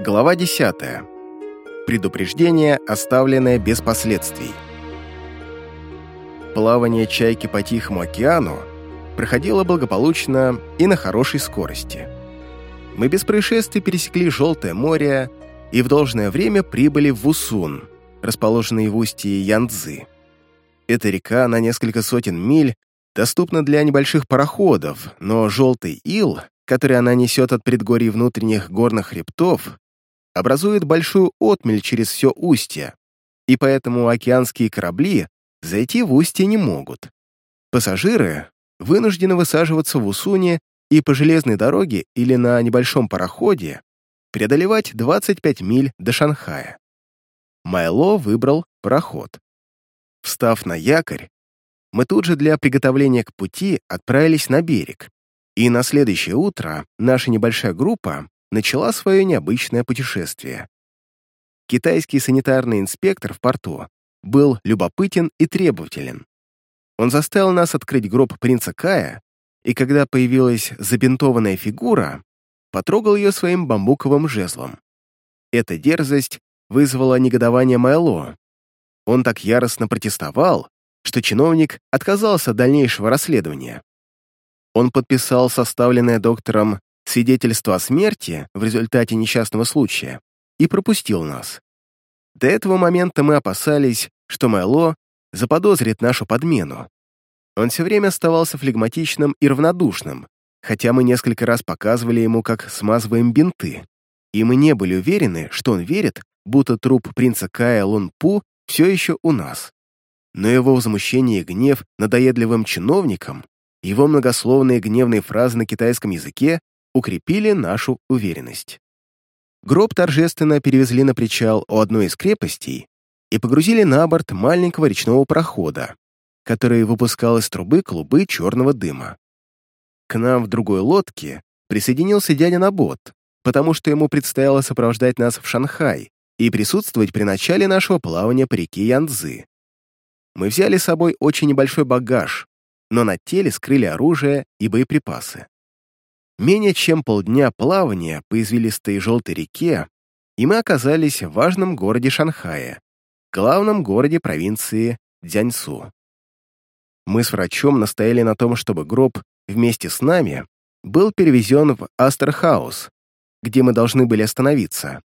Глава 10. Предупреждение, оставленное без последствий. Плавание чайки по Тихому океану проходило благополучно и на хорошей скорости. Мы без происшествий пересекли Желтое море и в должное время прибыли в Усун, расположенный в устье Янцзы. Эта река на несколько сотен миль доступна для небольших пароходов, но Желтый Ил, который она несет от предгорий внутренних горных хребтов, образует большую отмель через все устье, и поэтому океанские корабли зайти в устье не могут. Пассажиры вынуждены высаживаться в Усуне и по железной дороге или на небольшом пароходе преодолевать 25 миль до Шанхая. Майло выбрал пароход. Встав на якорь, мы тут же для приготовления к пути отправились на берег, и на следующее утро наша небольшая группа начала свое необычное путешествие. Китайский санитарный инспектор в порту был любопытен и требователен. Он заставил нас открыть гроб принца Кая, и когда появилась забинтованная фигура, потрогал ее своим бамбуковым жезлом. Эта дерзость вызвала негодование Майло. Он так яростно протестовал, что чиновник отказался от дальнейшего расследования. Он подписал составленное доктором свидетельство о смерти в результате несчастного случая и пропустил нас. До этого момента мы опасались, что Майло заподозрит нашу подмену. Он все время оставался флегматичным и равнодушным, хотя мы несколько раз показывали ему, как смазываем бинты, и мы не были уверены, что он верит, будто труп принца Кая Лунпу все еще у нас. Но его возмущение и гнев надоедливым чиновникам, его многословные гневные фразы на китайском языке укрепили нашу уверенность. Гроб торжественно перевезли на причал у одной из крепостей и погрузили на борт маленького речного прохода, который выпускал из трубы клубы черного дыма. К нам в другой лодке присоединился дядя Набот, потому что ему предстояло сопровождать нас в Шанхай и присутствовать при начале нашего плавания по реке Янцзы. Мы взяли с собой очень небольшой багаж, но на теле скрыли оружие и боеприпасы. Менее чем полдня плавания по извилистой желтой реке, и мы оказались в важном городе Шанхае, главном городе провинции Дзяньсу. Мы с врачом настояли на том, чтобы гроб вместе с нами был перевезен в Астерхаус, где мы должны были остановиться,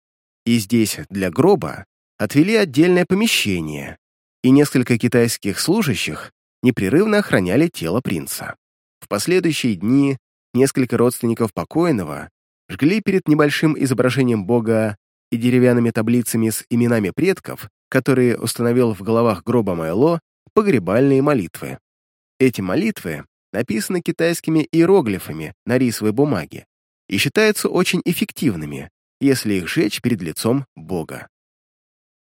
и здесь для гроба отвели отдельное помещение, и несколько китайских служащих непрерывно охраняли тело принца. В последующие дни несколько родственников покойного жгли перед небольшим изображением Бога и деревянными таблицами с именами предков, которые установил в головах гроба Майло, погребальные молитвы. Эти молитвы написаны китайскими иероглифами на рисовой бумаге и считаются очень эффективными, если их жечь перед лицом Бога.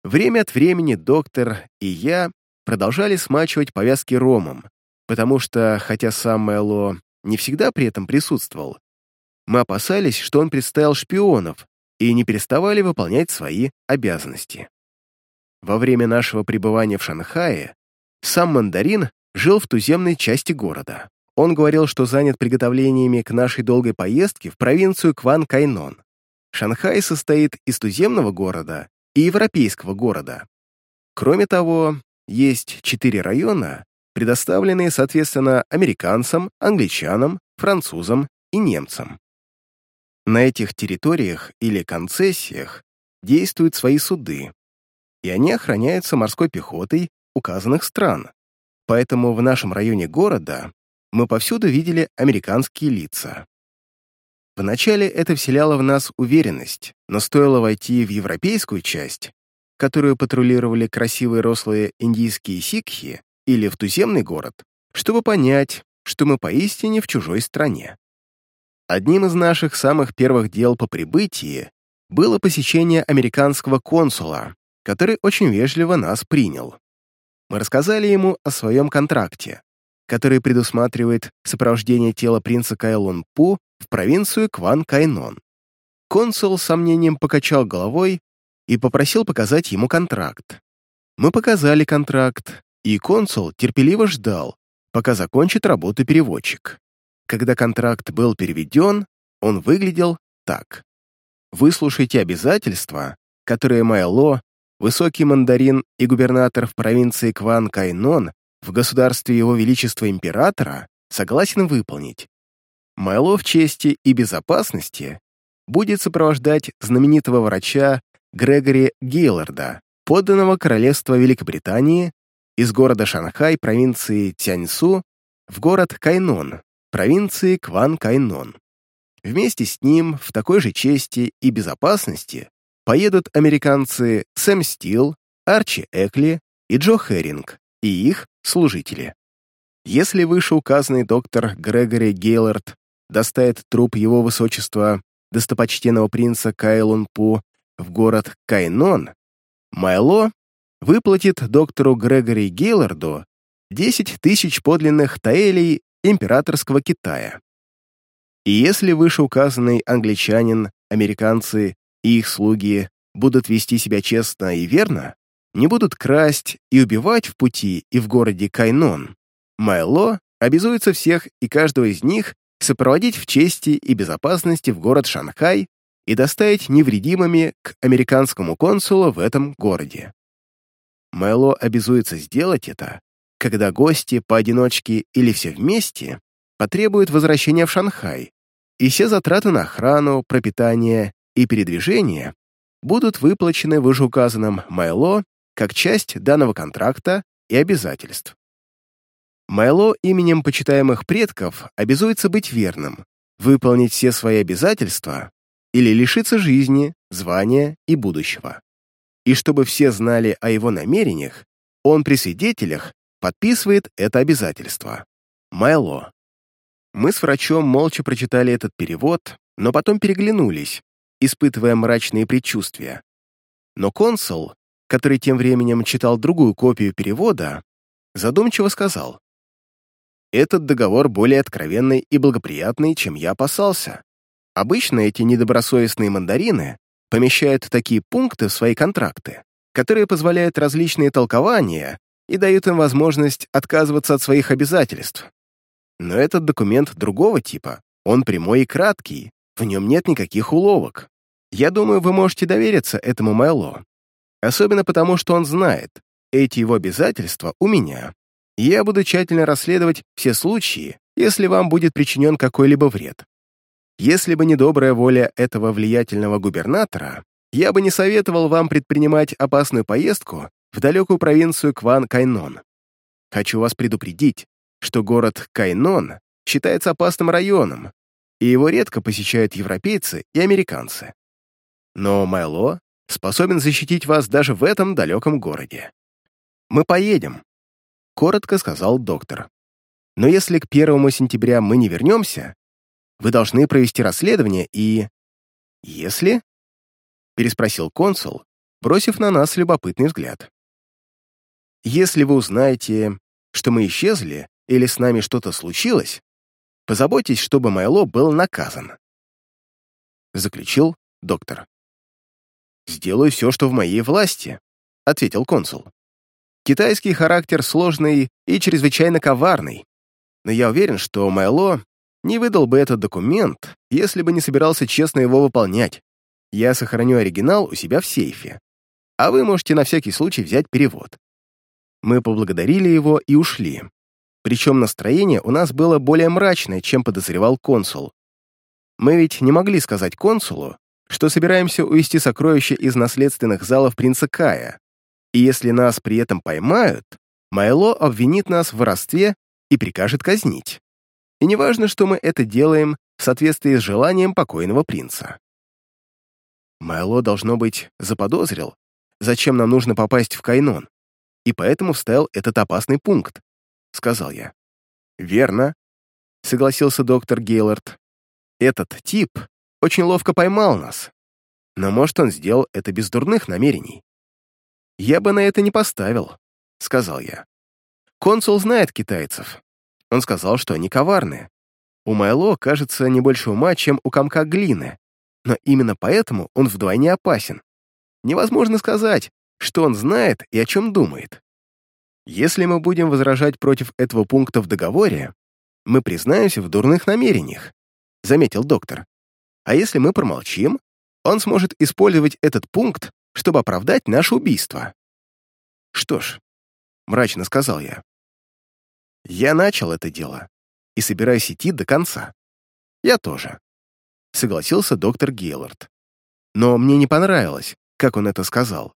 Время от времени доктор и я продолжали смачивать повязки ромом, потому что, хотя сам Мэлло не всегда при этом присутствовал. Мы опасались, что он представил шпионов и не переставали выполнять свои обязанности. Во время нашего пребывания в Шанхае сам мандарин жил в туземной части города. Он говорил, что занят приготовлениями к нашей долгой поездке в провинцию Кван-Кайнон. Шанхай состоит из туземного города и европейского города. Кроме того, есть четыре района, предоставленные, соответственно, американцам, англичанам, французам и немцам. На этих территориях или концессиях действуют свои суды, и они охраняются морской пехотой указанных стран. Поэтому в нашем районе города мы повсюду видели американские лица. Вначале это вселяло в нас уверенность, но стоило войти в европейскую часть, которую патрулировали красивые рослые индийские сикхи, или в туземный город, чтобы понять, что мы поистине в чужой стране. Одним из наших самых первых дел по прибытии было посещение американского консула, который очень вежливо нас принял. Мы рассказали ему о своем контракте, который предусматривает сопровождение тела принца Кайлон Пу в провинцию Кван-Кайнон. Консул с сомнением покачал головой и попросил показать ему контракт. Мы показали контракт, и консул терпеливо ждал, пока закончит работу переводчик. Когда контракт был переведен, он выглядел так. выслушайте обязательства, которые Майло, высокий мандарин и губернатор в провинции Кван Кайнон в государстве Его Величества Императора согласен выполнить. Майло в чести и безопасности будет сопровождать знаменитого врача Грегори Гейларда, подданного Королевства Великобритании из города Шанхай провинции Тяньсу в город Кайнон, провинции Кван-Кайнон. Вместе с ним в такой же чести и безопасности поедут американцы Сэм Стил, Арчи Экли и Джо Херинг и их служители. Если вышеуказанный доктор Грегори Гейлард доставит труп его высочества, достопочтенного принца Кайлун Пу, в город Кайнон, Майло выплатит доктору Грегори Гейларду 10 тысяч подлинных таэлей императорского Китая. И если вышеуказанный англичанин, американцы и их слуги будут вести себя честно и верно, не будут красть и убивать в пути и в городе Кайнон, Майло обязуется всех и каждого из них сопроводить в чести и безопасности в город Шанхай и доставить невредимыми к американскому консулу в этом городе. Майло обязуется сделать это, когда гости поодиночке или все вместе потребуют возвращения в Шанхай, и все затраты на охрану, пропитание и передвижение будут выплачены вышеуказанным Майло как часть данного контракта и обязательств. Майло именем почитаемых предков обязуется быть верным, выполнить все свои обязательства или лишиться жизни, звания и будущего. И чтобы все знали о его намерениях, он при свидетелях подписывает это обязательство. Майло. Мы с врачом молча прочитали этот перевод, но потом переглянулись, испытывая мрачные предчувствия. Но консул, который тем временем читал другую копию перевода, задумчиво сказал, «Этот договор более откровенный и благоприятный, чем я опасался. Обычно эти недобросовестные мандарины помещают такие пункты в свои контракты, которые позволяют различные толкования и дают им возможность отказываться от своих обязательств. Но этот документ другого типа, он прямой и краткий, в нем нет никаких уловок. Я думаю, вы можете довериться этому Майло. Особенно потому, что он знает, эти его обязательства у меня. я буду тщательно расследовать все случаи, если вам будет причинен какой-либо вред. Если бы не добрая воля этого влиятельного губернатора, я бы не советовал вам предпринимать опасную поездку в далекую провинцию Кван-Кайнон. Хочу вас предупредить, что город Кайнон считается опасным районом, и его редко посещают европейцы и американцы. Но Майло способен защитить вас даже в этом далеком городе. Мы поедем, — коротко сказал доктор. Но если к первому сентября мы не вернемся, вы должны провести расследование и... Если? Переспросил консул, бросив на нас любопытный взгляд. Если вы узнаете, что мы исчезли или с нами что-то случилось, позаботьтесь, чтобы Майло был наказан. Заключил доктор. «Сделаю все, что в моей власти», — ответил консул. «Китайский характер сложный и чрезвычайно коварный, но я уверен, что Майло не выдал бы этот документ, если бы не собирался честно его выполнять. Я сохраню оригинал у себя в сейфе. А вы можете на всякий случай взять перевод. Мы поблагодарили его и ушли. Причем настроение у нас было более мрачное, чем подозревал консул. Мы ведь не могли сказать консулу, что собираемся увести сокровища из наследственных залов принца Кая. И если нас при этом поймают, Майло обвинит нас в воровстве и прикажет казнить. И не важно, что мы это делаем в соответствии с желанием покойного принца. Майло, должно быть, заподозрил, зачем нам нужно попасть в Кайнон, и поэтому вставил этот опасный пункт, — сказал я. «Верно», — согласился доктор Гейлорд. «Этот тип очень ловко поймал нас, но, может, он сделал это без дурных намерений». «Я бы на это не поставил», — сказал я. «Консул знает китайцев, он сказал, что они коварные. У Майло, кажется, не больше ума, чем у комка глины, но именно поэтому он вдвойне опасен. Невозможно сказать, что он знает и о чем думает. Если мы будем возражать против этого пункта в договоре, мы признаемся в дурных намерениях, заметил доктор. А если мы промолчим, он сможет использовать этот пункт, чтобы оправдать наше убийство. Что ж, мрачно сказал я. Я начал это дело и собираюсь идти до конца. Я тоже. Согласился доктор Гейлорд. Но мне не понравилось, как он это сказал.